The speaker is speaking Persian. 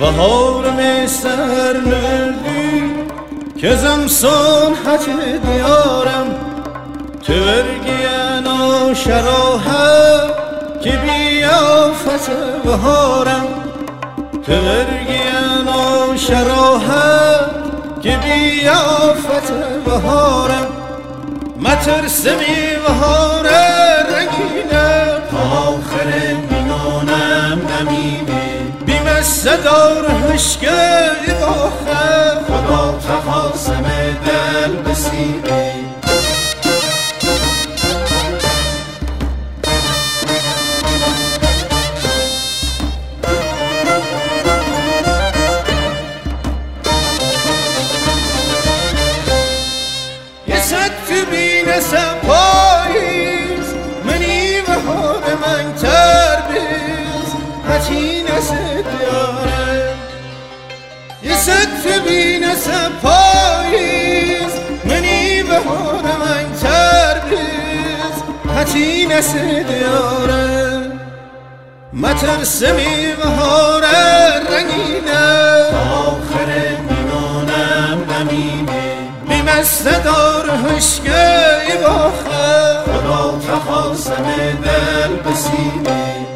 بهار سر نردی که زمسان حج دیارم تو ورگین و شراحه که بیافت بهارم. تو ورگین و شراحه که بیافت بهارم. مترس بهار رنگینه. تا آخر میانم نمینه صدار هشگه باخه خدا تقاسم دل بسیره یه بین سپاییز منی بهار من تربیز هچی نسید یاره مترسمی بهار رنگینه. آخر میمانم نمینه. بیمسته دار هشگه باخه. خدا تخواستم دل بسینه